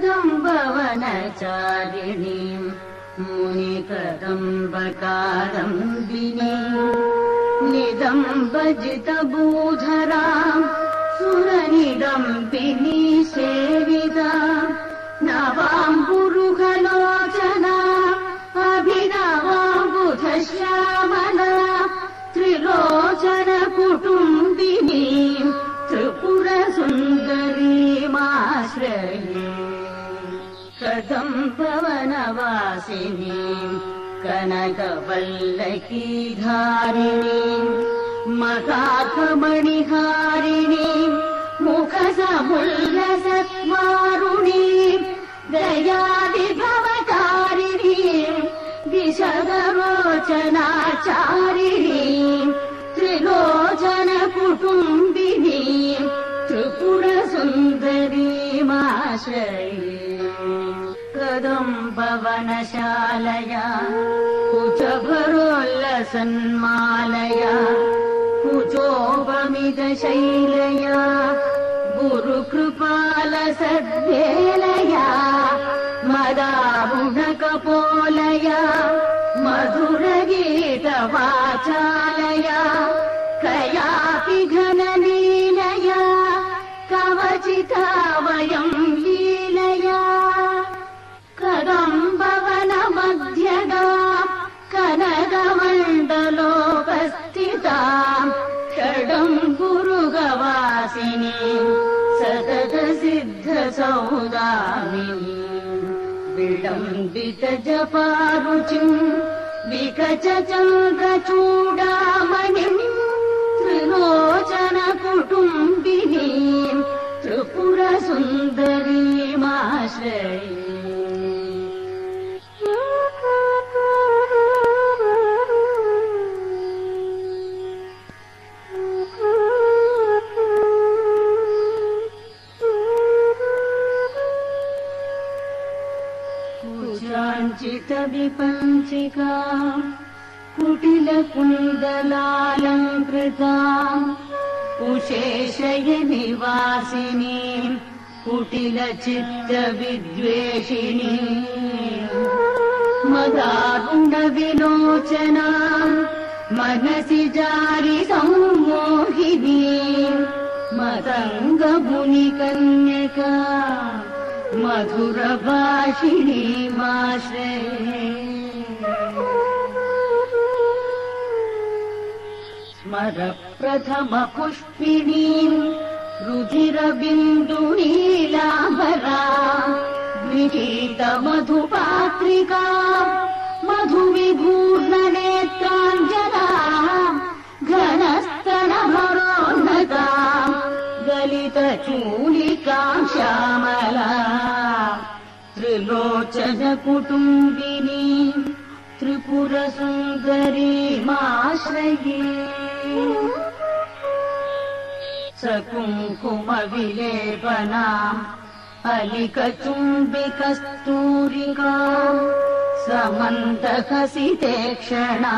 मुनिकदम्बकारिणीम् मुनिकदम्बकादम्बिनी निदम्बजितभूधराम् सुरनिदम्बिनी सेविता। नवाम् अभिनवाम्बुधश्यामला त्रिलोचन कुटुम्बिनी त्रिपुरसुन्दरीमाश्रये कदम्बवनवासिनीम् कनकवल्लकीधारिणीम् मकाकमणिहारिणीम् मुखसमुल्लसत्मारुणीम् दयादिभवकारिणीम् दिशदरोचनाचारिणीम् त्रिलोचनकुटुम्बिनीम् त्रिपुरसुन्दरीमाश्रये कदम्बवनशालया कुचभरोल्लसन्मालया कुचोपमितशैलया गुरुकृपालसद्वेलया मदाबुणकपोलया मधुरगीतवाचालया कयापि घनलीलया कवचिता सततसिद्धसौदामिनी विडम्बितजपारुचिम् विकचचन्द्रचूडामणिम् कुचाञ्चितविपञ्चिका कुटिलकुन्दलालङ्कृता कुशेषयनिवासिनी कुटिलचित्तविद्वेषिणी मदारुणविलोचना मनसि जारि संमोहिनी मतङ्गमुनिकन्यका मधुरभाषिणी माश्रये स्मर प्रथमपुष्पिणीम् रुधिरबिन्दुनीलाभरा गृहीतमधुपात्रिका गलितचूलिकाम् श्यामला त्रिलोचनकुटुम्बिनी त्रिपुरसुन्दरीमाश्रये सकुङ्कुमविलेपनाम् अलिकचुम्बिकस्तूरिका समन्तकसितेक्षणा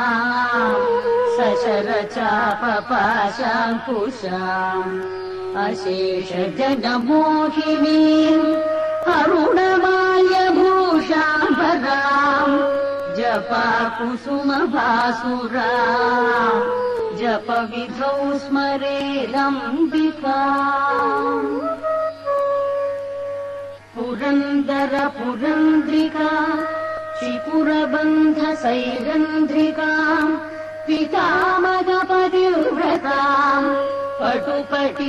सशरचापपाशाङ्कुशाम् अशेषजनमोहिनी अरुणमाल्यभूषाम्बराम् जपा कुसुमभासुरा जपविधौ स्मरेदम्बिका पुरन्दर पुरन्द्रिका क्षिपुरबन्धसैरन्ध्रिका पितामगपतिव्रता पटुपटीरचर्चारता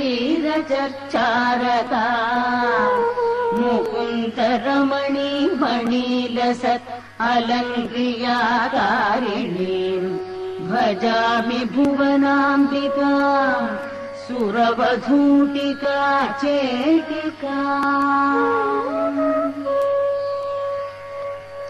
मुकुन्दरमणि मणिलसत् अलङ्क्रियाकारिणीम् भजामि भुवनाम्बिका सुरवधूटिका चेटिका